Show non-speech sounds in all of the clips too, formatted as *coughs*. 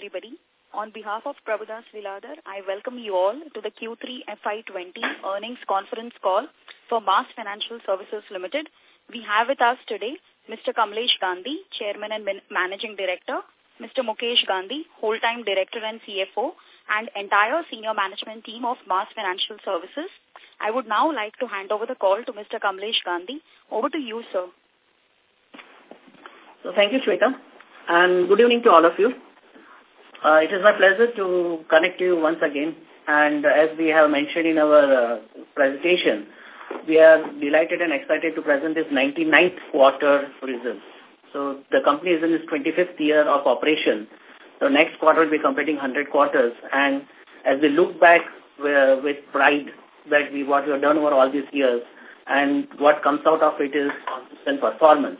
everybody. On behalf of Prabhudas Lilladher, I welcome you all to the Q3 FY20 earnings conference call for MAS Financial Services Limited. We have with us today Mr. Kamlesh Gandhi, Chairman and Managing Director, Mr. Mukesh Gandhi, Whole-Time Director and CFO, and entire senior management team of MAS Financial Services. I would now like to hand over the call to Mr. Kamlesh Gandhi. Over to you, sir. So thank you, Shweta, and good evening to all of you. Uh, it is my pleasure to connect to you once again. And as we have mentioned in our uh, presentation, we are delighted and excited to present this 99th quarter results. So the company is in its 25th year of operation. So next quarter will be completing 100 quarters. And as we look back uh, with pride that we what we have done over all these years, and what comes out of it is consistent performance.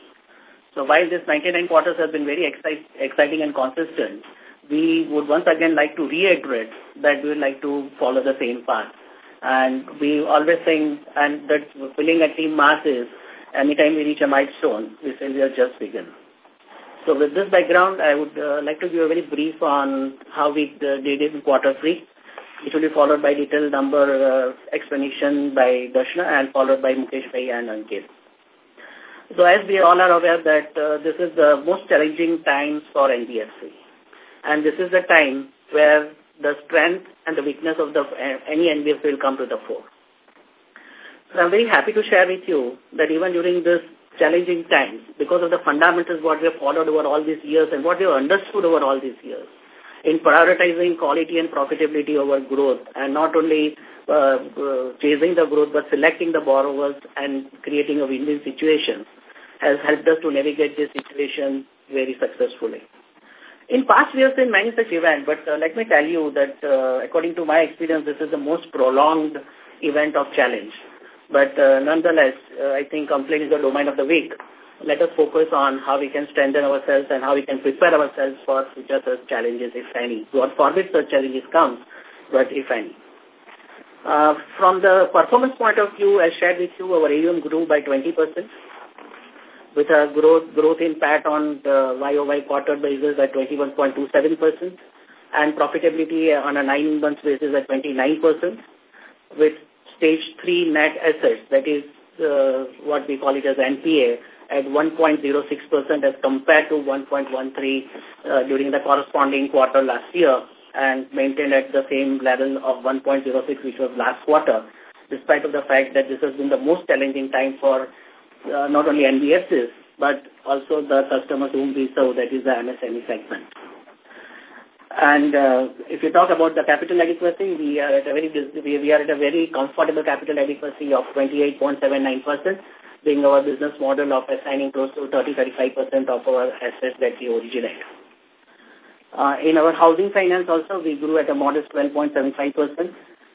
So while this 99 quarters has been very exciting and consistent, we would once again like to reiterate that we would like to follow the same path. And we always think, and that filling a team MAS is, anytime we reach a milestone, we say we are just begun. So with this background, I would uh, like to give a very brief on how we uh, did it in quarter three. It will be followed by detailed number uh, explanation by Darshana and followed by Mukesh Bhai and Ankit. So as we all are aware that uh, this is the most challenging times for NBFC. And this is the time where the strength and the weakness of the any NBFC will come to the fore. So I'm very happy to share with you that even during this challenging times, because of the fundamentals what we have followed over all these years and what we have understood over all these years, in prioritizing quality and profitability over growth and not only uh, uh, chasing the growth but selecting the borrowers and creating a win-win situation has helped us to navigate this situation very successfully. In past, we have seen many such events, but uh, let me tell you that uh, according to my experience, this is the most prolonged event of challenge. But uh, nonetheless, uh, I think complaint is the domain of the week. Let us focus on how we can strengthen ourselves and how we can prepare ourselves for future such challenges, if any. God forbid such challenges come, but if any. Uh, from the performance point of view, I shared with you, our AUM grew by 20% with a growth growth in PAT on the YOY quarter basis at 21.27% and profitability on a nine-month basis at 29% with stage 3 net assets, that is uh, what we call it as NPA, at 1.06% as compared to 1.13 uh, during the corresponding quarter last year and maintained at the same level of 1.06 which was last quarter, despite of the fact that this has been the most challenging time for uh, not only NBFCs, but also the customers whom we serve, that is the MSME segment. And uh, if you talk about the capital adequacy, we are at a very we are at a very comfortable capital adequacy of 28.79%, being our business model of assigning close to 30-35% of our assets that we originate. Uh, in our housing finance also, we grew at a modest 12.75%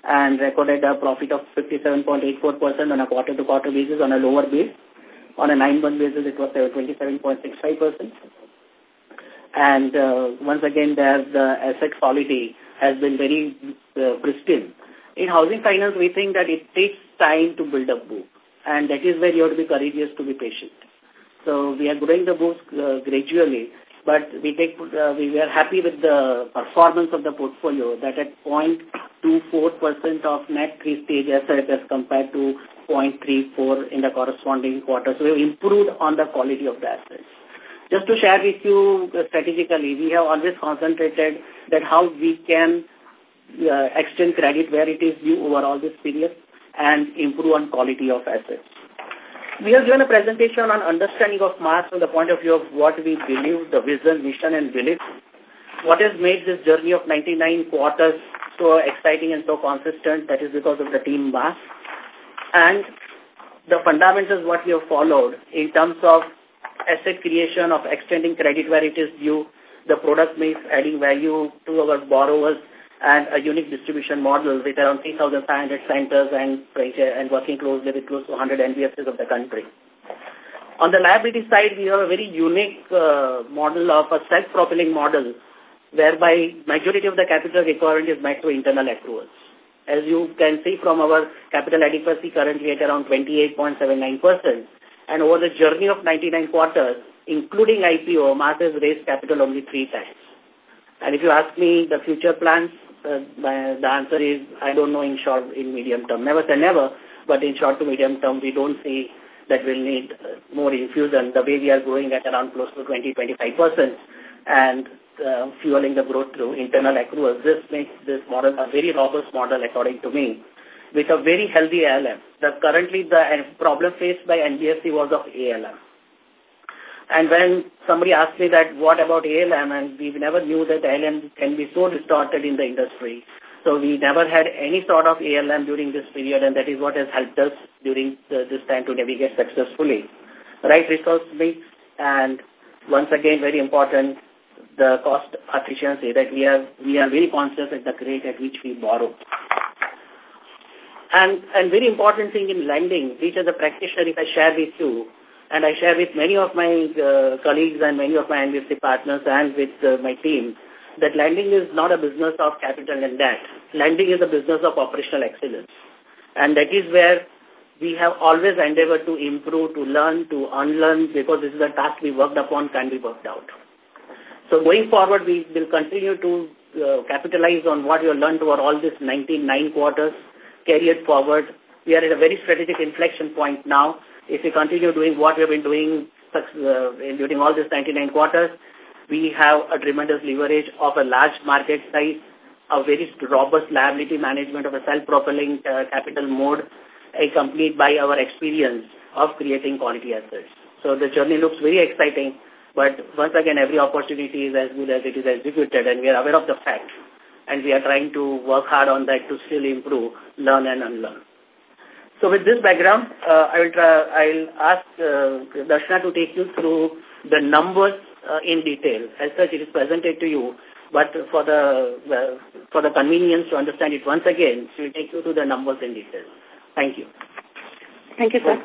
and recorded a profit of 57.84% on a quarter-to-quarter -quarter basis on a lower base. On a nine-month basis, it was 27.65%. And uh, once again, there the asset quality has been very uh, pristine. In housing finance, we think that it takes time to build a book. And that is where you have to be courageous to be patient. So we are growing the book uh, gradually, but we take uh, we were happy with the performance of the portfolio that at 0.24% of net three-stage assets as compared to 0.34 in the corresponding quarter. So we have improved on the quality of the assets. Just to share with you strategically, we have always concentrated that how we can uh, extend credit where it is due over all this period and improve on quality of assets. We have given a presentation on understanding of MAS from the point of view of what we believe, the vision, mission and belief. What has made this journey of 99 quarters so exciting and so consistent, that is because of the team MAS and the fundamentals what we have followed in terms of asset creation of extending credit where it is due, the product mix adding value to our borrowers and a unique distribution model with around 3,500 centers and, and working closely with close to 100 NBFCs of the country. On the liability side, we have a very unique uh, model of a self-propelling model whereby majority of the capital requirement is met through internal accruals. As you can see from our capital adequacy currently at around 28.79%. And over the journey of 99 quarters, including IPO, MAS has raised capital only three times. And if you ask me the future plans, uh, the answer is I don't know in short, in medium term. Never say never, but in short to medium term, we don't see that we'll need uh, more infusion the way we are growing at around close to 20-25% and uh, fueling the growth through internal accruals. This makes this model a very robust model according to me with a very healthy ALM. The, currently the uh, problem faced by NBFC was of ALM. And when somebody asked me that, what about ALM? And we never knew that ALM can be so distorted in the industry. So we never had any sort of ALM during this period, and that is what has helped us during the, this time to navigate successfully. Right resource mix, and once again, very important, the cost efficiency that we are we are very conscious at the rate at which we borrow. And and very important thing in lending, which as a practitioner, if I share with you, and I share with many of my uh, colleagues and many of my NBFC partners and with uh, my team that lending is not a business of capital and debt. Lending is a business of operational excellence. And that is where we have always endeavored to improve, to learn, to unlearn, because this is a task we worked upon, can be worked out. So going forward, we will continue to uh, capitalize on what we have learned over all these 99 quarters, carry it forward. We are at a very strategic inflection point now if we continue doing what we have been doing uh, during all these 99 quarters, we have a tremendous leverage of a large market size, a very robust liability management of a self-propelling uh, capital mode, accompanied by our experience of creating quality assets. So the journey looks very exciting, but once again, every opportunity is as good as it is executed, and we are aware of the fact, and we are trying to work hard on that to still improve, learn and unlearn. So with this background, uh, I will try, I'll ask uh, Darshana to take you through the numbers uh, in detail. As such, it is presented to you, but for the uh, for the convenience to understand it once again, she will take you through the numbers in detail. Thank you. Thank you, sir.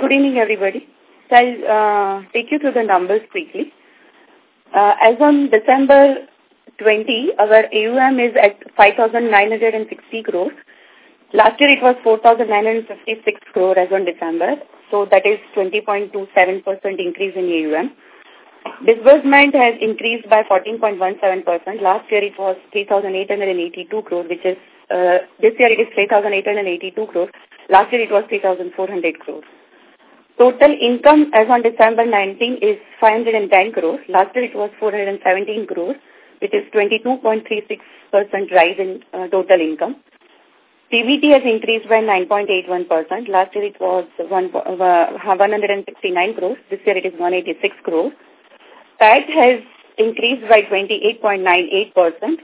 Good evening, everybody. So I'll uh, take you through the numbers quickly. Uh, as on December 20, our AUM is at 5,960 crores Last year it was 4,956 crore as on December. So that is 20.27% increase in AUM. Disbursement has increased by 14.17%. Last year it was 3,882 crore, which is, uh, this year it is 3,882 crore. Last year it was 3,400 crore. Total income as on December 19 is 510 crores. Last year it was 417 crores, which is 22.36% rise in uh, total income. PBT has increased by 9.81%. Last year it was one, uh, 169 crores. This year it is 186 crores. PAT has increased by 28.98%.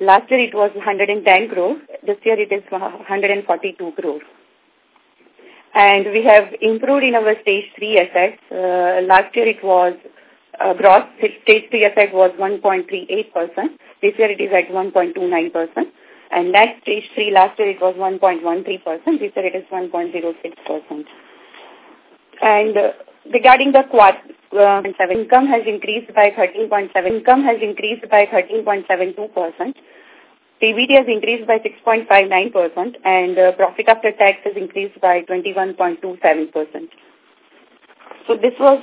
Last year it was 110 crores. This year it is 142 crores. And we have improved in our stage 3 assets. Uh, last year it was uh, gross stage 3 asset was 1.38%. This year it is at 1.29%. And that stage 3 last year it was 1.13%, this year it is 1.06%. And uh, regarding the quad uh, income has increased by 13.7 income has increased by 13.72%. PBT has increased by 6.59% and uh, profit after tax has increased by 21.27%. So this was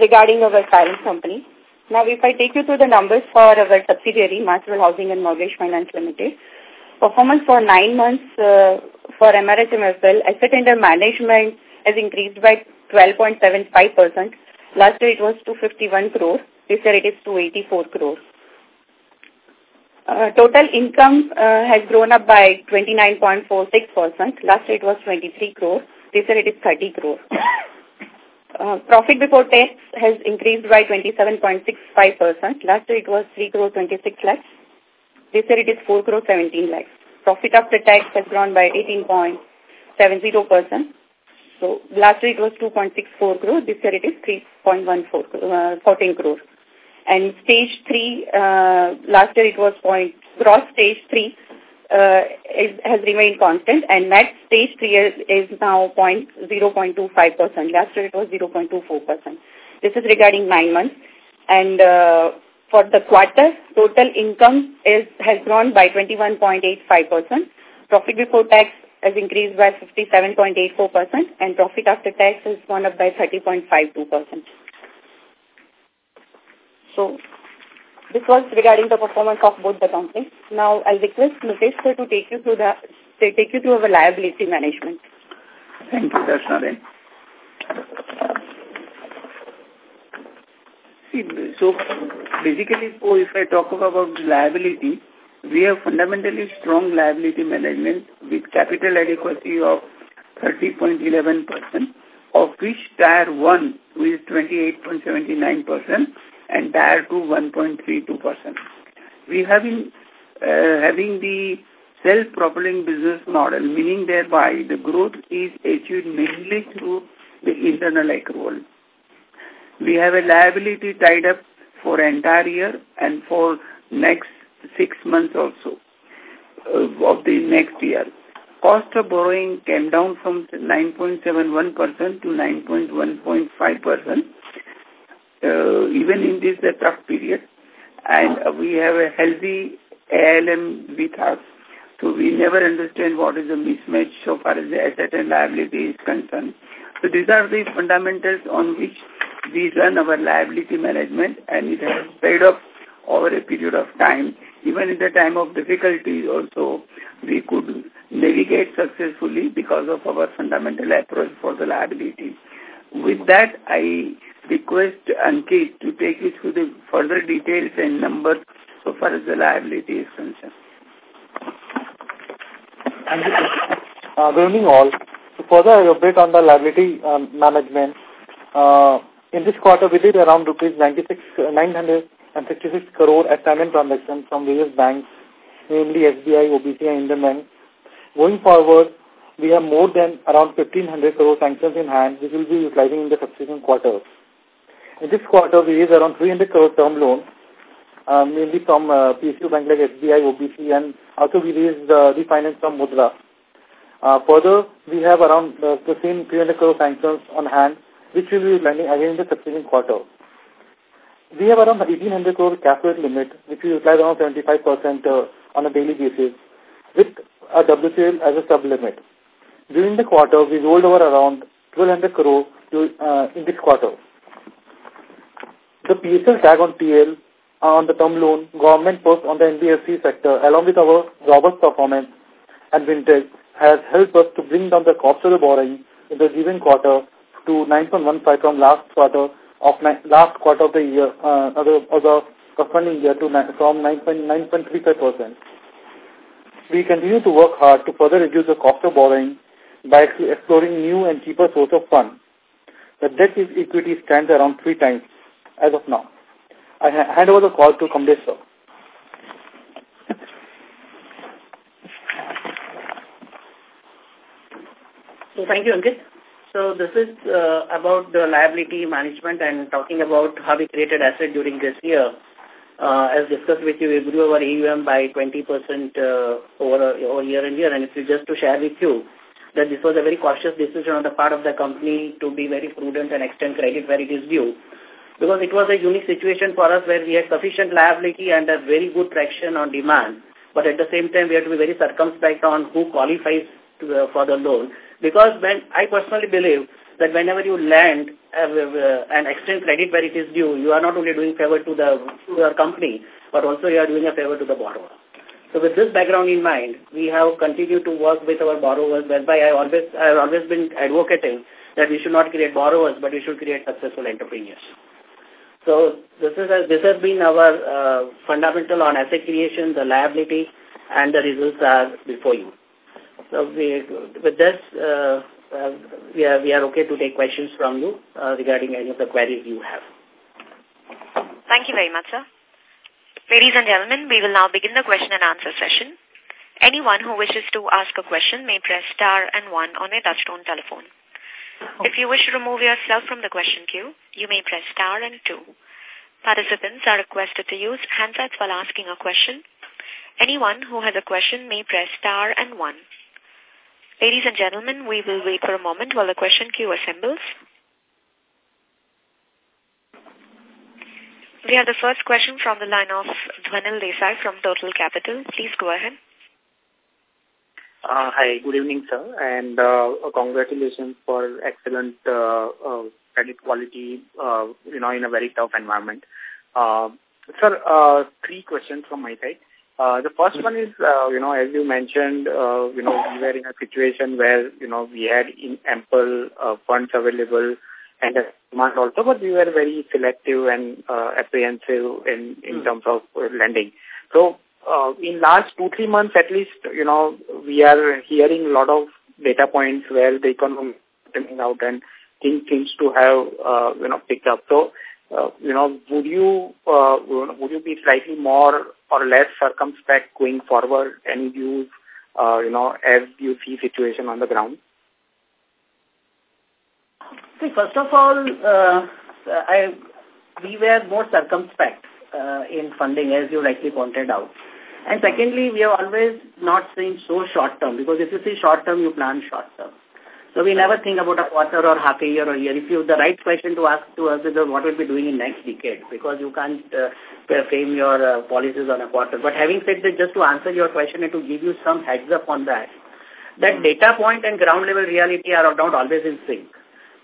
regarding our parent company. Now if I take you through the numbers for our subsidiary, Master Housing and Mortgage Finance Limited, Performance for nine months uh, for MRHMFL, asset under management has increased by 12.75%. Last year it was 251 crore. This year it is 284 crore. Uh, total income uh, has grown up by 29.46%. Last year it was 23 crore. This year it is 30 crore. *coughs* Uh, profit before tax has increased by 27.65%. Last year it was 3 crore 26 lakhs. This year it is 4 crore 17 lakhs. Profit after tax has grown by 18.70%. So last year it was 2.64 crore. This year it is 3.14 uh, 14 crore. And stage 3, uh, last year it was point, gross stage 3 uh, is, has remained constant and net stage 3 is, is now point 0.25%. Last year it was 0.24%. This is regarding nine months. And uh, for the quarter, total income is has grown by 21.85%. Profit before tax has increased by 57.84% and profit after tax has gone up by 30.52%. So This was regarding the performance of both the companies. Now, I'll request Mukesh sir to take you through the take you through our liability management. Thank you, Darshana. See, so basically, oh, if I talk about liability, we have fundamentally strong liability management with capital adequacy of 30.11%, of which Tier 1 is 28.79% and Tier 2 1.32%. We have been uh, having the self-propelling business model, meaning thereby the growth is achieved mainly through the internal accrual. We have a liability tied up for entire year and for next six months also uh, of the next year. Cost of borrowing came down from 9.71% to 9.1.5%, uh, even in this uh, tough period. And uh, we have a healthy ALM with us. So we never understand what is the mismatch so far as the asset and liability is concerned. So these are the fundamentals on which we run our liability management and it has paid off over a period of time. Even in the time of difficulties also, we could navigate successfully because of our fundamental approach for the liability. With that, I request Ankit to take you through the further details and numbers so far as the liability is concerned. Uh, good evening all. To further update on the liability um, management, uh, in this quarter we did around rupees 96, uh, 966 crore assignment transactions from various banks, namely SBI, OBC and Indian Bank. Going forward, we have more than around 1500 crore sanctions in hand, which will be utilizing in the subsequent quarters. In this quarter, we raised around 300 crore term loan, uh, mainly from uh, PSU bank like SBI, OBC, and also we raised uh, refinance from Mudra. Uh, further, we have around uh, the same 300 crore sanctions on hand, which will be landing again in the subsequent quarter. We have around 1800 crore capital limit, which we utilize around 75% uh, on a daily basis, with a WCL as a sub-limit. During the quarter, we rolled over around 1200 crore to, uh, in this quarter. The PSL tag on TL uh, on the term loan, government post on the NBFC sector, along with our robust performance and vintage, has helped us to bring down the cost of the borrowing in the given quarter to 9.15 from last quarter of last quarter of the year, uh, of the, corresponding year to from 9.35%. We continue to work hard to further reduce the cost of borrowing by exploring new and cheaper source of funds. The debt equity stands around three times as of now. I hand over the call to Kamlesh sir. So thank you, Ankit. So this is uh, about the liability management and talking about how we created asset during this year. Uh, as discussed with you, we grew our AUM by 20% uh, over, over year and year. And if you just to share with you that this was a very cautious decision on the part of the company to be very prudent and extend credit where it is due. Because it was a unique situation for us where we had sufficient liability and a very good traction on demand. But at the same time, we have to be very circumspect on who qualifies to, for the loan because when I personally believe that whenever you lend uh, uh, and extend credit where it is due, you are not only doing favor to the to your company, but also you are doing a favor to the borrower. So with this background in mind, we have continued to work with our borrowers, whereby I always I have always been advocating that we should not create borrowers, but we should create successful entrepreneurs. So this is a, this has been our uh, fundamental on asset creation, the liability, and the results are before you. So we, with this, uh, uh, we, are, we are okay to take questions from you uh, regarding any of the queries you have. Thank you very much, sir. Ladies and gentlemen, we will now begin the question and answer session. Anyone who wishes to ask a question may press star and one on a touchtone telephone. If you wish to remove yourself from the question queue, you may press star and two. Participants are requested to use handsets while asking a question. Anyone who has a question may press star and one. Ladies and gentlemen, we will wait for a moment while the question queue assembles. We have the first question from the line of Dhwanil Desai from Turtle Capital. Please go ahead. Uh, hi, good evening, sir, and uh, congratulations for excellent uh, uh, credit quality, uh, you know, in a very tough environment. Uh, Sir, uh, three questions from my side. Uh, the first one is, uh, you know, as you mentioned, uh, you know, we were in a situation where, you know, we had in ample uh, funds available and demand also, but we were very selective and uh, apprehensive in, in mm. terms of uh, lending. So, uh, in last two, three months at least, you know, we are hearing a lot of data points where the economy is coming out and things seems to have, uh, you know, picked up. So, uh, you know, would you uh, would you be slightly more or less circumspect going forward? Any views, uh, you know, as you see situation on the ground? See, first of all, uh, I we were more circumspect uh, in funding, as you rightly pointed out. And secondly, we have always not seen so short term, because if you see short term, you plan short term. So we never think about a quarter or half a year or year. If you, the right question to ask to us is what we'll be doing in next decade, because you can't uh, frame your uh, policies on a quarter. But having said that, just to answer your question and to give you some heads up on that, that hmm. data point and ground level reality are not always in sync.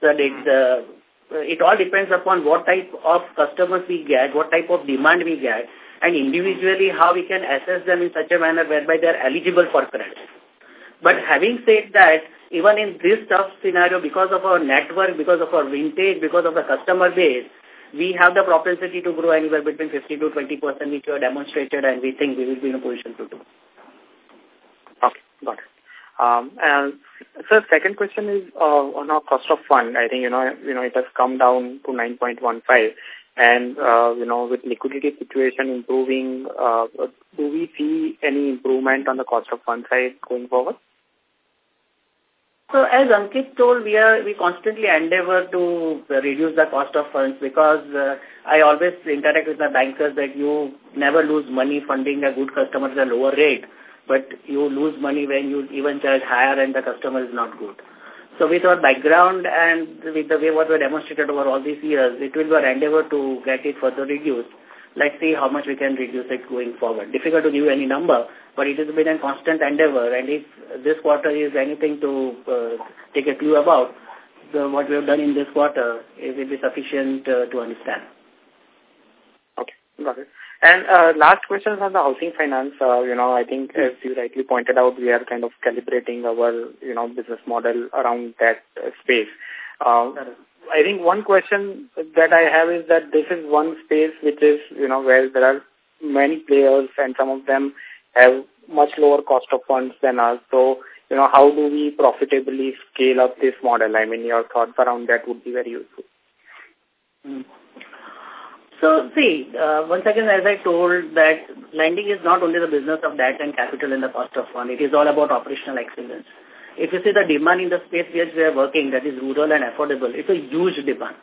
So it, uh, it all depends upon what type of customers we get, what type of demand we get, and individually how we can assess them in such a manner whereby they are eligible for credit. But having said that, even in this tough scenario, because of our network, because of our vintage, because of the customer base, we have the propensity to grow anywhere between 50 to 20 percent, which we have demonstrated, and we think we will be in a position to do. Okay, got it. Um, and so second question is uh, on our cost of fund. I think, you know, you know, it has come down to 9.15 and, uh, you know, with liquidity situation improving, uh, do we see any improvement on the cost of fund side going forward? So as Ankit told, we are we constantly endeavor to reduce the cost of funds because uh, I always interact with my bankers that you never lose money funding a good customer at a lower rate, but you lose money when you even charge higher and the customer is not good. So with our background and with the way what we demonstrated over all these years, it will be our endeavor to get it further reduced let's see how much we can reduce it going forward. Difficult to give any number, but it has been a constant endeavor. And if this quarter is anything to uh, take a clue about, the, what we have done in this quarter, it will be sufficient uh, to understand. Okay, got it. And uh, last question on the housing finance. Uh, you know, I think as you rightly pointed out, we are kind of calibrating our, you know, business model around that uh, space. Uh, I think one question that I have is that this is one space which is, you know, where there are many players and some of them have much lower cost of funds than us. So, you know, how do we profitably scale up this model? I mean, your thoughts around that would be very useful. Mm. So, see, uh, once again, as I told that lending is not only the business of debt and capital and the cost of fund. It is all about operational excellence. If you see the demand in the space where we are working, that is rural and affordable, it's a huge demand.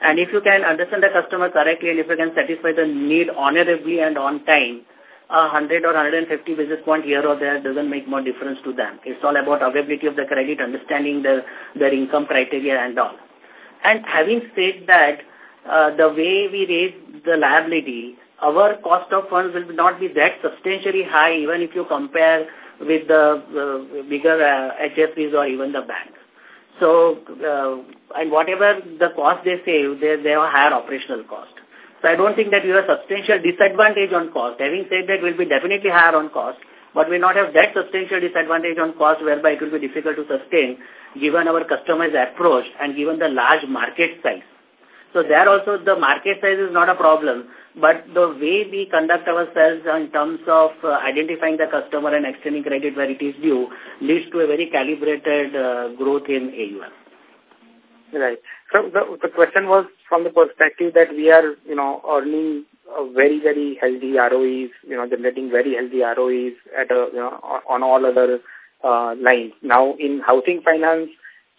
And if you can understand the customer correctly and if you can satisfy the need honorably and on time, a 100 or 150 basis point here or there doesn't make more difference to them. It's all about availability of the credit, understanding their, their income criteria and all. And having said that, uh, the way we raise the liability, our cost of funds will not be that substantially high even if you compare with the uh, bigger uh, HFCs or even the banks. So, uh, and whatever the cost they save, they, they have higher operational cost. So I don't think that we have a substantial disadvantage on cost. Having said that, we'll be definitely higher on cost, but we not have that substantial disadvantage on cost whereby it will be difficult to sustain given our customers' approach and given the large market size. So there also the market size is not a problem, but the way we conduct ourselves in terms of uh, identifying the customer and extending credit where it is due leads to a very calibrated uh, growth in AUM. Right. So the, the question was from the perspective that we are, you know, earning very, very healthy ROEs, you know, generating very healthy ROEs at a, you know, on all other uh, lines. Now, in housing finance,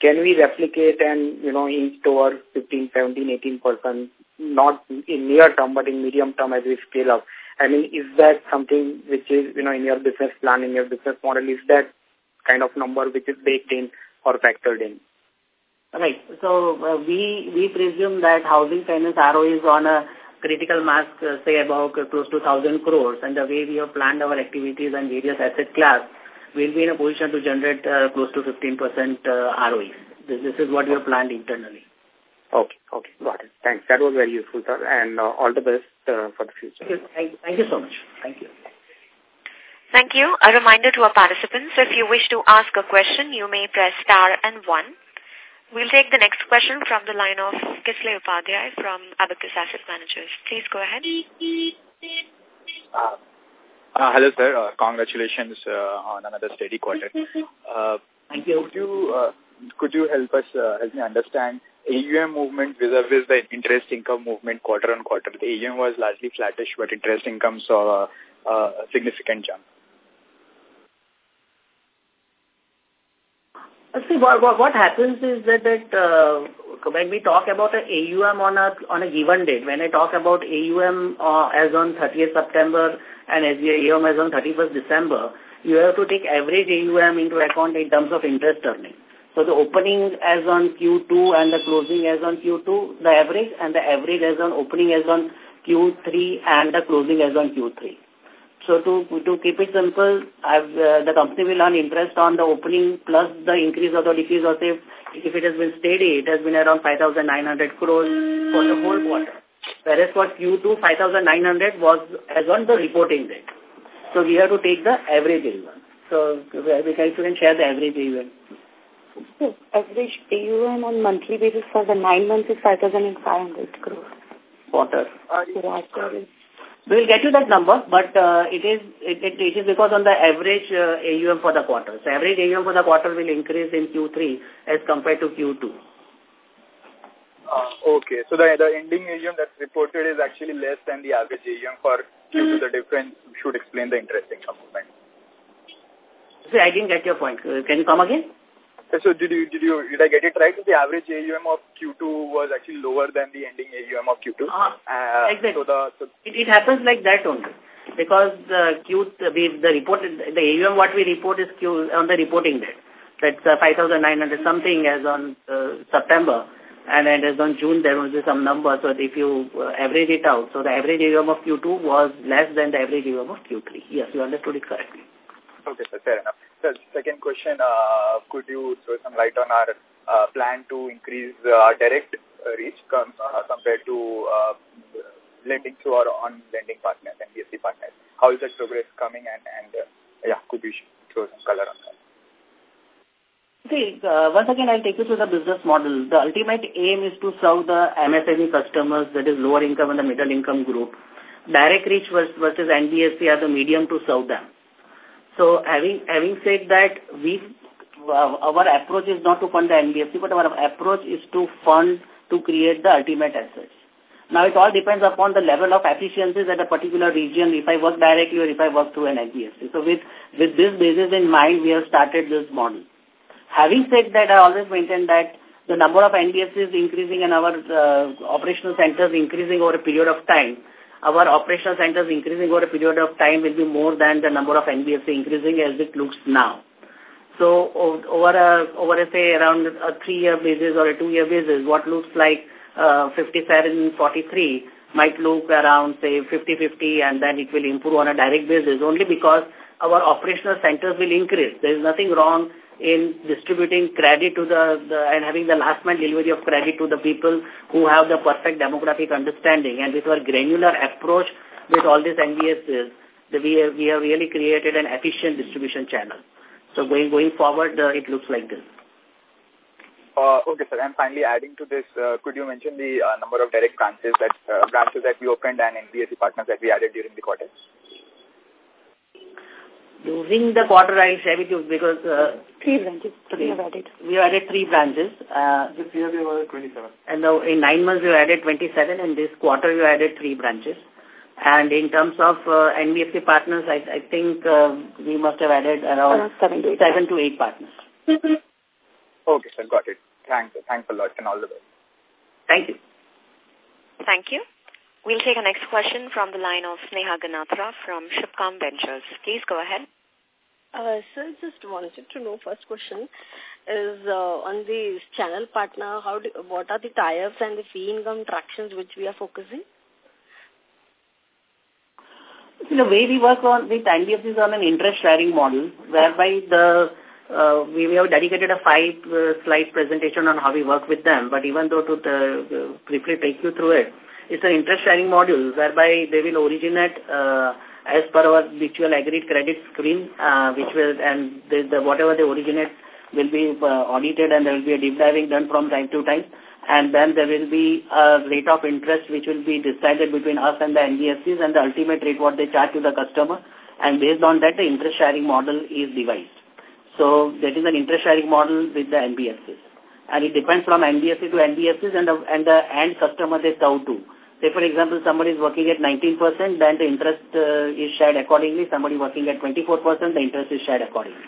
can we replicate and, you know, inch towards 15, 17, 18 percent not in near term, but in medium term as we scale up. I mean, is that something which is, you know, in your business plan, in your business model, is that kind of number which is baked in or factored in? Right. So uh, we we presume that housing finance ROE is on a critical mass, uh, say about close to 1,000 crores, and the way we have planned our activities and various asset class, we'll be in a position to generate uh, close to 15% uh, ROE. This, this is what we have planned internally. Okay, okay, got it. Thanks. That was very useful, sir, and uh, all the best uh, for the future. Thank you. Thank you so much. Thank you. Thank you. A reminder to our participants, if you wish to ask a question, you may press star and one. We'll take the next question from the line of Kisle Upadhyay from Abacus Asset Managers. Please go ahead. Uh, uh, hello, sir. Uh, congratulations uh, on another steady quarter. Uh, Thank you. Could you, uh, could you help us, uh, help me understand AUM movement vis-a-vis the interest income movement quarter on quarter? The AUM was largely flattish, but interest income saw a, a significant jump. See, what, what, what happens is that, that uh, when we talk about a AUM on a, on a given date, when I talk about AUM uh, as on 30th September and as AUM as on 31st December, you have to take average AUM into account in terms of interest earning. So the opening as on Q2 and the closing as on Q2, the average, and the average as on opening as on Q3 and the closing as on Q3. So to to keep it simple, I've, uh, the company will earn interest on the opening plus the increase or the decrease or say if it has been steady, it has been around 5,900 crores for the whole quarter. Whereas for Q2, 5,900 was as on the reporting date. So we have to take the average AUM. So we can, you can share the average AUM. So average AUM on monthly basis for the nine months is 5,500 crores. Quarter. Quarter we will get you that number, but uh, it is it, it, it is because on the average uh, AUM for the quarter. So average AUM for the quarter will increase in Q3 as compared to Q2. Uh, okay, so the, the ending AUM that's reported is actually less than the average AUM for Q2. The difference should explain the interest income movement. See, I didn't get your point. Uh, can you come again? So did you did you did I get it right? The average AUM of Q2 was actually lower than the ending AUM of Q2. Uh, uh, exactly. So the so it, it happens like that only because the Q the, the report the AUM what we report is Q on the reporting date. That's uh, 5,900 something as on uh, September. And then as on June, there was some number. So if you uh, average it out, so the average AUM of Q2 was less than the average AUM of Q3. Yes, you understood it correctly. Okay, sir, fair enough. So second question, uh, could you throw some light on our uh, plan to increase uh, our direct uh, reach com uh, compared to lending to our on lending partners and BSC partners? How is that progress coming and, and yeah, could you throw some color on that? See, uh, once again, I'll take you through the business model. The ultimate aim is to serve the MSME customers, that is lower income and the middle income group. Direct reach versus, NBFC are the medium to serve them. So having having said that, we our approach is not to fund the NBFC, but our approach is to fund to create the ultimate assets. Now it all depends upon the level of efficiencies at a particular region, if I work directly or if I work through an NBFC. So with, with this basis in mind, we have started this model. Having said that, I always maintain that the number of NBFCs increasing and our uh, operational centers increasing over a period of time, our operational centers increasing over a period of time will be more than the number of NBFC increasing as it looks now. So over a, over a say around a three-year basis or a two-year basis, what looks like uh, 57-43 might look around say 50-50 and then it will improve on a direct basis only because our operational centers will increase. There is nothing wrong in distributing credit to the, the and having the last mile delivery of credit to the people who have the perfect demographic understanding and with our granular approach with all these NBFCs, we have, we have really created an efficient distribution channel. So going going forward, uh, it looks like this. Uh, okay, sir. And finally, adding to this, uh, could you mention the uh, number of direct branches that uh, branches that we opened and NBFC partners that we added during the quarter? During the quarter, I'll share with you because... Uh, three branches. Three. We have added. We have added three branches. Uh, this year we were 27. And now in nine months, we added 27. And this quarter, we added three branches. And in terms of uh, NBFC partners, I, I think uh, we must have added around uh, seven, to eight, seven to eight partners. okay, sir. Got it. Thanks. Thanks a lot and all the best. Thank you. Thank you. We'll take a next question from the line of Sneha Ganatra from Shipcom Ventures. Please go ahead. Uh, sir, just wanted to know, first question is uh, on the channel partner, how do, what are the tie-ups and the fee income tractions which we are focusing? The way we work on with NBFCs is on an interest sharing model, whereby the uh, we, we have dedicated a five-slide uh, presentation on how we work with them. But even though to the, briefly take you through it, it's an interest-sharing module whereby they will originate uh, as per our mutual agreed credit screen, uh, which will, and the, the, whatever they originate will be uh, audited and there will be a deep diving done from time to time. And then there will be a rate of interest which will be decided between us and the NBFCs and the ultimate rate what they charge to the customer. And based on that, the interest sharing model is devised. So that is an interest sharing model with the NBFCs. And it depends from NBFC to NBFCs and the, and the end customer they serve to. Say, for example, somebody is working at 19%, then the interest uh, is shared accordingly. Somebody working at 24%, the interest is shared accordingly.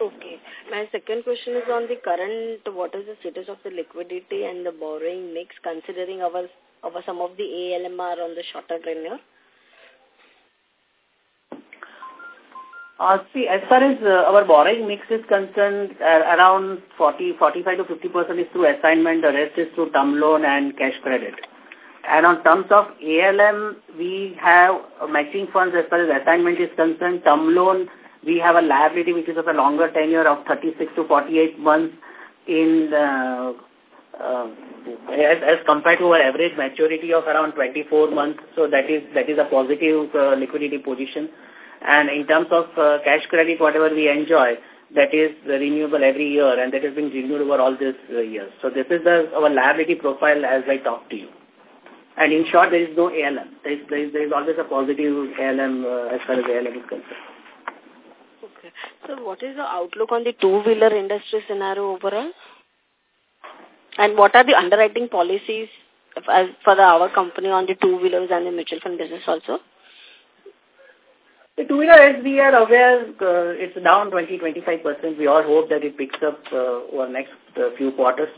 Okay. My second question is on the current, what is the status of the liquidity and the borrowing mix considering our, our some of the ALMR on the shorter tenure? Uh, see, as far as uh, our borrowing mix is concerned, uh, around 40, 45 to 50 percent is through assignment, the rest is through term loan and cash credit. And on terms of ALM, we have matching funds as far as assignment is concerned. Term loan, we have a liability which is of a longer tenure of 36 to 48 months in uh, uh, as, as compared to our average maturity of around 24 months. So that is that is a positive uh, liquidity position. And in terms of uh, cash credit, whatever we enjoy, that is renewable every year and that has been renewed over all these uh, years. So this is the, our liability profile as I talk to you. And in short, there is no ALM. There is, there is, there is always a positive ALM uh, as far as ALM is concerned. Okay. So what is the outlook on the two-wheeler industry scenario overall? And what are the underwriting policies as for the, our company on the two-wheelers and the mutual fund business also? The two-wheeler, as we are aware, uh, it's down 20-25%. We all hope that it picks up uh, over next uh, few quarters.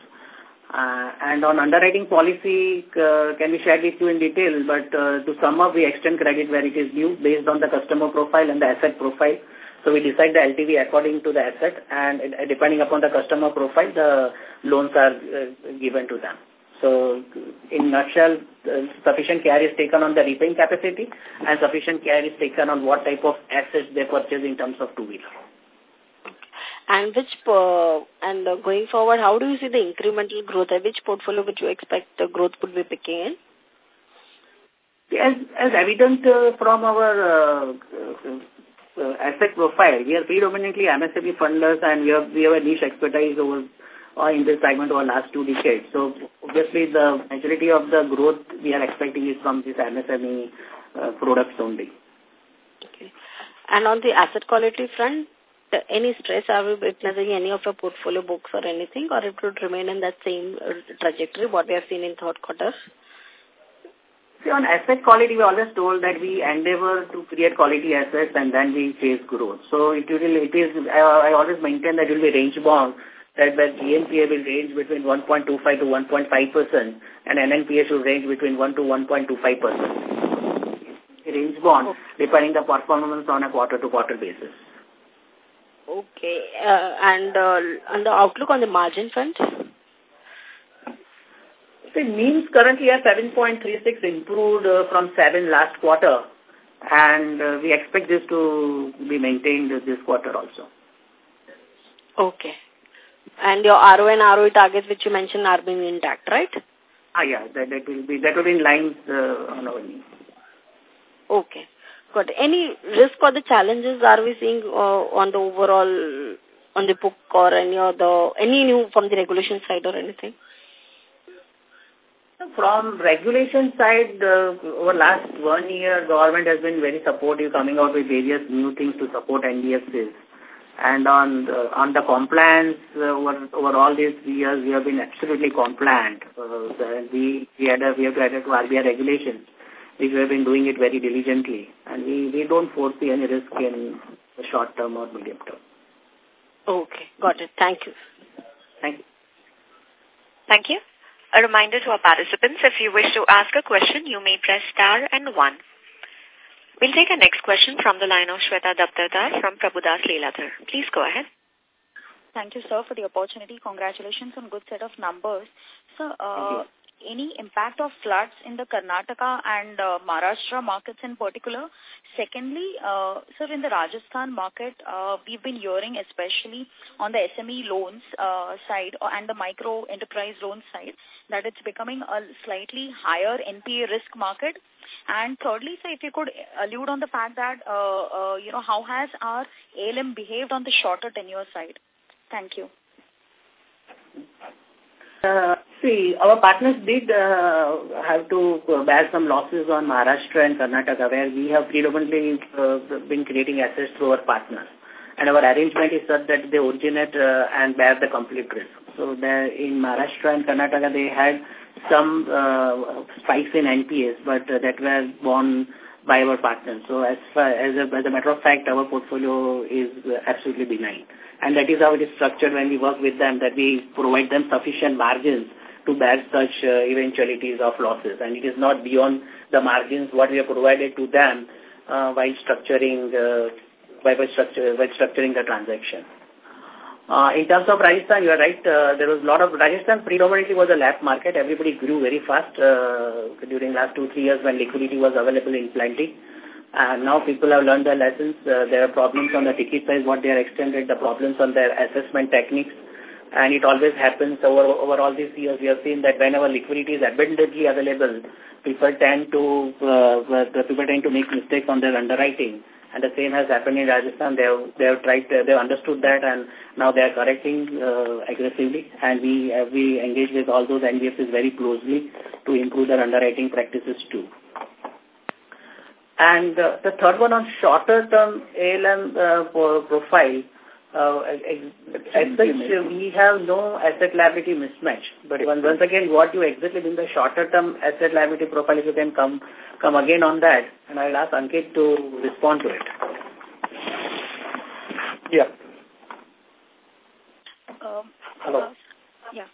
Uh, and on underwriting policy, uh, can be shared with you in detail, but uh, to sum up, we extend credit where it is due based on the customer profile and the asset profile. So we decide the LTV according to the asset, and uh, depending upon the customer profile, the loans are uh, given to them. So in nutshell, uh, sufficient care is taken on the repaying capacity, and sufficient care is taken on what type of assets they purchase in terms of two-wheeler. And which, uh, and uh, going forward, how do you see the incremental growth? At which portfolio would you expect the growth could be picking in? As, as evident uh, from our uh, uh, asset profile, we are predominantly MSME funders and we have, we have a niche expertise over uh, in this segment over last two decades. So obviously the majority of the growth we are expecting is from this MSME uh, products only. Okay. And on the asset quality front, any stress? Are we witnessing any of your portfolio books or anything, or it would remain in that same uh, trajectory, what we have seen in third quarter? See, on asset quality, we always told that we endeavor to create quality assets and then we chase growth. So it will, it is, I, I always maintain that it will be range bound, that the GNPA will range between 1.25 to 1.5% and NNPA should range between 1 to 1.25%. Range bound, depending the performance on a quarter-to-quarter -quarter basis. Okay. Uh, and uh, on the outlook on the margin front? The means currently are 7.36 improved uh, from 7 last quarter and uh, we expect this to be maintained this quarter also. Okay. And your ROA and ROE targets which you mentioned are being intact, right? Ah, yeah, that, that will be, that will be in line uh, on our needs. Okay. Got any risk or the challenges are we seeing uh, on the overall on the book or any other any new from the regulation side or anything? From regulation side, uh, over last one year, government has been very supportive, coming out with various new things to support NBFCs. And on the, on the compliance, uh, over, over all these years, we have been absolutely compliant. Uh, we, we, had a, we have to adhere to RBI regulations we have been doing it very diligently. And we, we don't foresee any risk in the short term or medium term. Okay, got it. Thank you. Thank you. Thank you. A reminder to our participants, if you wish to ask a question, you may press star and one. We'll take our next question from the line of Shweta Daptardar from Prabhudas Lilladher. Please go ahead. Thank you, sir, for the opportunity. Congratulations on good set of numbers. Sir, uh, any impact of floods in the Karnataka and uh, Maharashtra markets in particular? Secondly, uh, sir, in the Rajasthan market, uh, we've been hearing especially on the SME loans uh, side and the micro enterprise loan side that it's becoming a slightly higher NPA risk market. And thirdly, sir, if you could allude on the fact that, uh, uh, you know, how has our ALM behaved on the shorter tenure side? Thank you. Uh, see, our partners did uh, have to bear some losses on Maharashtra and Karnataka where we have predominantly uh, been creating assets through our partners. And our arrangement is such that they originate uh, and bear the complete risk. So in Maharashtra and Karnataka, they had some uh, spikes in NPAs, but uh, that were borne by our partners. So as, far, as, a, as a matter of fact, our portfolio is absolutely benign. And that is how it is structured when we work with them, that we provide them sufficient margins to bear such uh, eventualities of losses. And it is not beyond the margins what we have provided to them uh, while structuring uh, by, structure, by structuring the transaction. Uh, in terms of Rajasthan, you are right. Uh, there was a lot of Rajasthan predominantly was a LAP market. Everybody grew very fast uh, during last two three years when liquidity was available in plenty. And now people have learned their lessons. Uh, there are problems on the ticket size, what they are extended, the problems on their assessment techniques. And it always happens over, over all these years. We have seen that whenever liquidity is abundantly available, people tend to uh, the people tend to make mistakes on their underwriting. And the same has happened in Rajasthan. They have, they have tried, they have understood that and now they are correcting uh, aggressively. And we, uh, we engage with all those NBFCs very closely to improve their underwriting practices too. And uh, the third one on shorter term ALM uh, profile, uh, as such, we have no asset liability mismatch. But once again, what you exactly in the shorter term asset liability profile, if you can come come again on that, and I'll ask Ankit to respond to it. Yeah. Um, Hello. Uh, yeah.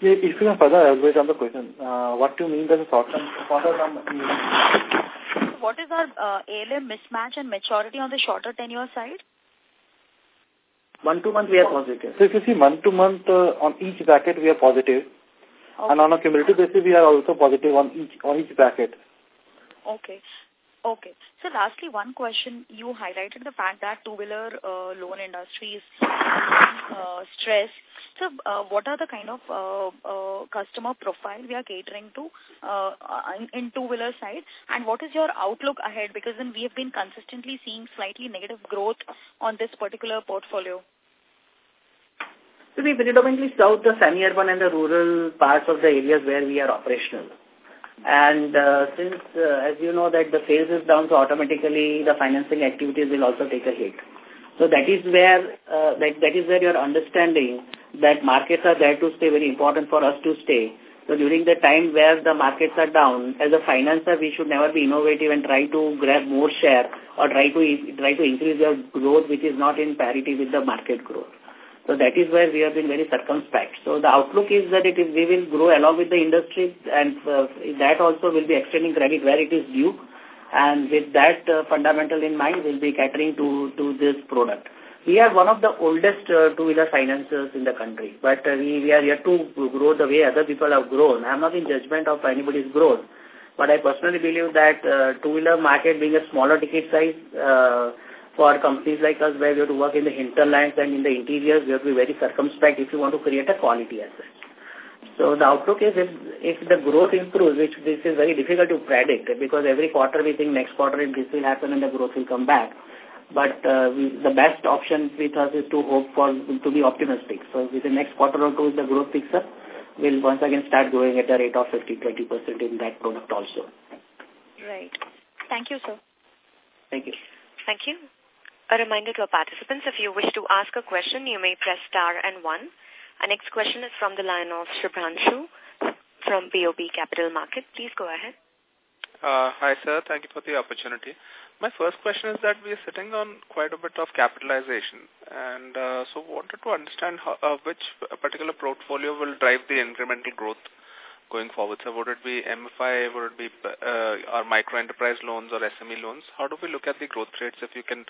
Yeah, if you can further elaborate on the question, uh, what do you mean by the short term, shorter term? What is our uh, ALM mismatch and maturity on the shorter tenure side? Month to month, we are positive. So if you see month to month uh, on each bracket, we are positive. Okay. And on a cumulative basis, we are also positive on each on each bracket. Okay. Okay. So lastly, one question. You highlighted the fact that two-wheeler uh, loan industry is uh, stress. So uh, what are the kind of uh, uh, customer profile we are catering to uh, in, in two-wheeler side? And what is your outlook ahead? Because then we have been consistently seeing slightly negative growth on this particular portfolio. So we predominantly serve the semi-urban and the rural parts of the areas where we are operational. And uh, since, uh, as you know, that the sales is down, so automatically the financing activities will also take a hit. So that is where uh, that, that is where your understanding that markets are there to stay very important for us to stay. So during the time where the markets are down, as a financer, we should never be innovative and try to grab more share or try to try to increase your growth, which is not in parity with the market growth. So that is where we have been very circumspect. So the outlook is that it is, we will grow along with the industry and uh, that also will be extending credit where it is due. And with that uh, fundamental in mind, we'll be catering to, to this product. We are one of the oldest uh, two-wheeler financiers in the country, but uh, we, we are yet to grow the way other people have grown. I'm not in judgment of anybody's growth, but I personally believe that uh, two-wheeler market being a smaller ticket size, uh, for companies like us where we have to work in the hinterlands and in the interiors, we have to be very circumspect if you want to create a quality asset. So the outlook is if, if the growth improves, which this is very difficult to predict because every quarter we think next quarter this will happen and the growth will come back. But uh, we, the best option with us is to hope for to be optimistic. So within the next quarter or two, if the growth picks up, we'll once again start growing at a rate of 50-20% in that product also. Right. Thank you, sir. Thank you. Thank you. A reminder to our participants, if you wish to ask a question, you may press star and one. Our next question is from the line of Shubhranshu from BOB Capital Market. Please go ahead. Uh, hi, sir. Thank you for the opportunity. My first question is that we are sitting on quite a bit of capitalization. And uh, so wanted to understand how, uh, which particular portfolio will drive the incremental growth going forward? So would it be MFI, would it be uh, our micro enterprise loans or SME loans? How do we look at the growth rates if you can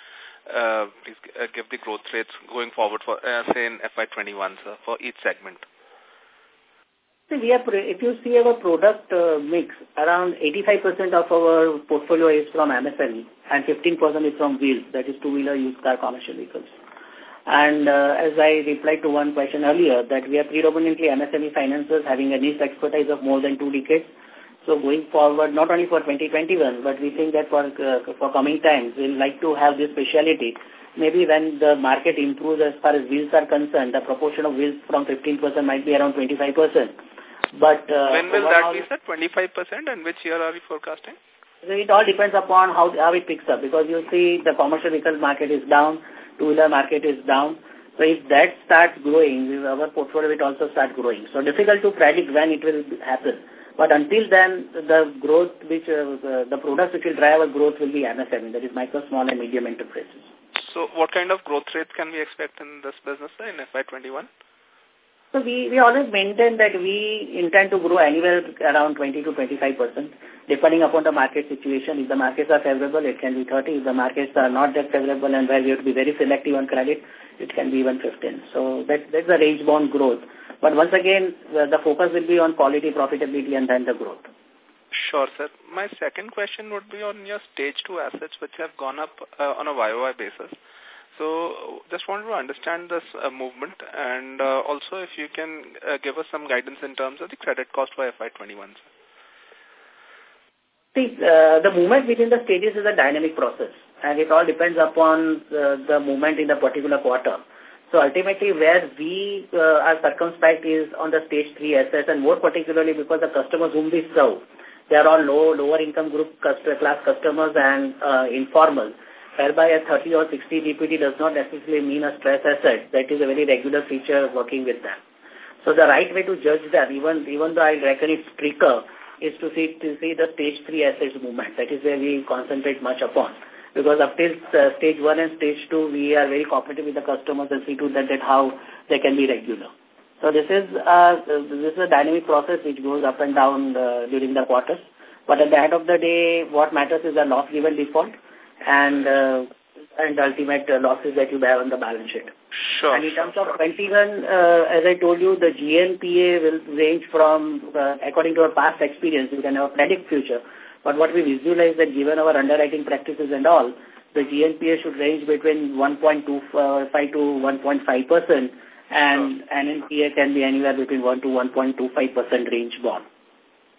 uh, please uh, give the growth rates going forward for, uh, say, in FY21, sir, for each segment? See, we are, if you see our product uh, mix, around 85% of our portfolio is from MSME and 15% is from wheels, that is two-wheeler, used car, commercial vehicles. And uh, as I replied to one question earlier, that we are predominantly MSME financiers having a niche expertise of more than two decades. So going forward, not only for 2021, but we think that for uh, for coming times, we'll like to have this speciality. Maybe when the market improves as far as wheels are concerned, the proportion of wheels from 15% might be around 25%. But uh, when will that be, sir? 25%, and which year are we forecasting? So It all depends upon how how it picks up because you see the commercial vehicle market is down, two-wheeler market is down. So if that starts growing, our portfolio will also start growing. So difficult to predict when it will happen. But until then, the growth which, uh, the products which will drive our growth will be MSME, that is micro, small and medium enterprises. So what kind of growth rate can we expect in this business in FY21? So we, we always maintain that we intend to grow anywhere around 20 to 25 percent, depending upon the market situation. If the markets are favorable, it can be 30. If the markets are not that favorable and where we have to be very selective on credit, it can be even 15. So that, that's the range-bound growth. But once again, the focus will be on quality, profitability, and then the growth. Sure, sir. My second question would be on your stage two assets, which have gone up uh, on a YOY basis. So just wanted to understand this uh, movement and uh, also if you can uh, give us some guidance in terms of the credit cost for FY21. See, uh, the movement within the stages is a dynamic process and it all depends upon the, the movement in the particular quarter. So ultimately where we uh, are circumspect is on the stage 3 assets and more particularly because the customers whom we serve, they are all low, lower income group class customers and uh, informal, whereby a 30 or 60 DPD does not necessarily mean a stress asset. That is a very regular feature working with them. So the right way to judge them, even even though I reckon it's trickier, is to see to see the stage 3 assets movement. That is where we concentrate much upon because up till uh, stage 1 and stage 2, we are very cooperative with the customers and see to that, that how they can be regular. So this is, uh, this is a dynamic process which goes up and down uh, during the quarters. But at the end of the day, what matters is a loss-given default and uh, and ultimate uh, losses that you bear on the balance sheet. Sure. And in terms of 21, uh, as I told you, the GNPA will range from, uh, according to our past experience, we can never predict future, but what we visualize that given our underwriting practices and all, the GNPA should range between 1.25 to 1.5 percent, and NNPA can be anywhere between 1 to 1.25 percent range bound.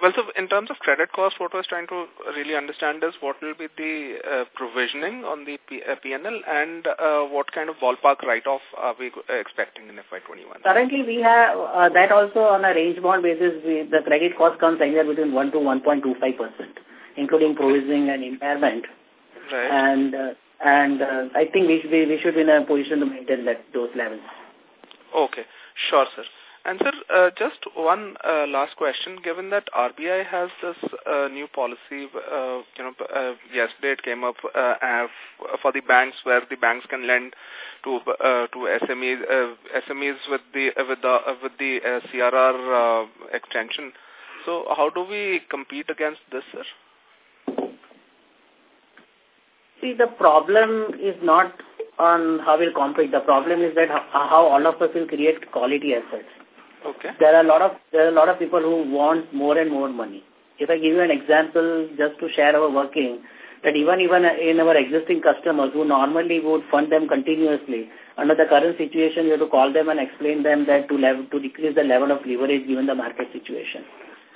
Well, so in terms of credit cost, what I was trying to really understand is what will be the uh, provisioning on the P uh, PNL and uh, what kind of ballpark write-off are we expecting in FY21? Currently, we have uh, that also on a range-bound basis. We, the credit cost comes anywhere between 1 to 1.25 percent, including provisioning and impairment. Right. And uh, and uh, I think we should be we should be in a position to maintain that those levels. Okay, sure, sir. And sir, uh, just one uh, last question. Given that RBI has this uh, new policy, uh, you know, uh, yesterday it came up uh, for the banks where the banks can lend to uh, to SMEs uh, SMEs with the uh, with the uh, with the uh, CRR uh, extension. So how do we compete against this, sir? See, the problem is not on how we'll compete. The problem is that how all of us will create quality assets. Okay. There are a lot of there are a lot of people who want more and more money. If I give you an example, just to share our working, that even even in our existing customers who normally would fund them continuously, under the current situation, you have to call them and explain them that to level to decrease the level of leverage given the market situation.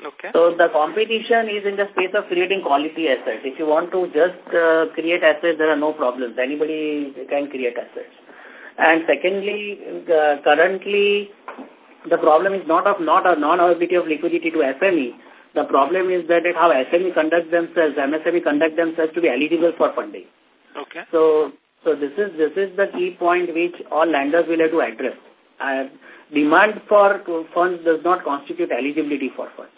Okay. So the competition is in the space of creating quality assets. If you want to just uh, create assets, there are no problems. Anybody can create assets. And secondly, uh, currently, the problem is not of not a non-availability of liquidity to SME. The problem is that how SME conduct themselves, MSME conduct themselves to be eligible for funding. Okay. So, so this is this is the key point which all lenders will have to address. Uh, demand for funds does not constitute eligibility for funds.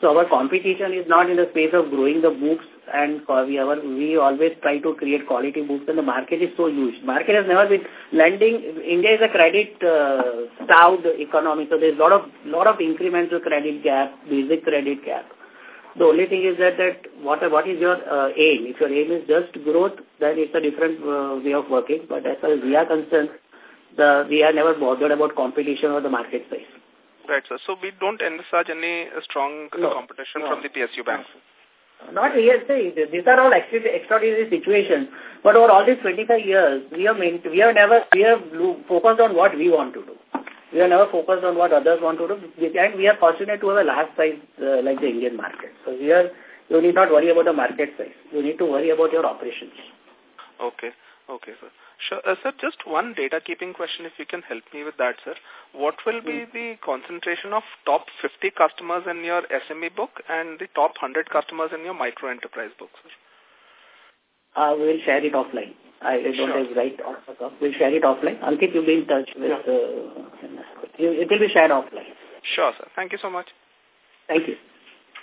So our competition is not in the space of growing the books and we, our, we always try to create quality books and the market is so huge. Market has never been lending. India is a credit uh, starved economy, so there's a lot of lot of incremental credit gap, basic credit gap. The only thing is that that what what is your uh, aim? If your aim is just growth, then it's a different uh, way of working. But as far as we are concerned, the we are never bothered about competition or the market size. Right, sir. So we don't envisage any strong no. competition no. from the PSU banks. Not really. These are all extraordinary situations. But over all these 25 years, we have we have never we have focused on what we want to do. We have never focused on what others want to do, and we are fortunate to have a large size uh, like the Indian market. So here, you need not worry about the market size. You need to worry about your operations. Okay. Okay, sir. Sure. Uh, sir, just one data keeping question, if you can help me with that, sir. What will be mm. the concentration of top 50 customers in your SME book and the top 100 customers in your micro enterprise book, sir? Uh, we'll share it offline. I don't sure. have right off the cuff. We'll share it offline. Ankit, you'll be in touch with... Yeah. Uh, it will be shared offline. Sure, sir. Thank you so much. Thank you.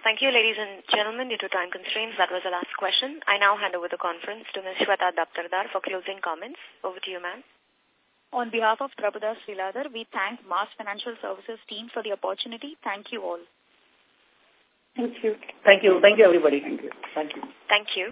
Thank you, ladies and gentlemen. Due to time constraints, that was the last question. I now hand over the conference to Ms. Shweta Daptardar for closing comments. Over to you, ma'am. On behalf of Prabhudas Lilladher, we thank MAS Financial Services team for the opportunity. Thank you all. Thank you. Thank you. Thank you, everybody. Thank you. Thank you. Thank you.